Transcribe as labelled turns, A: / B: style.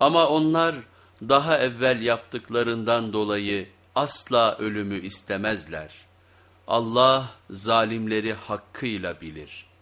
A: Ama onlar daha evvel yaptıklarından dolayı asla ölümü istemezler. Allah zalimleri hakkıyla bilir.''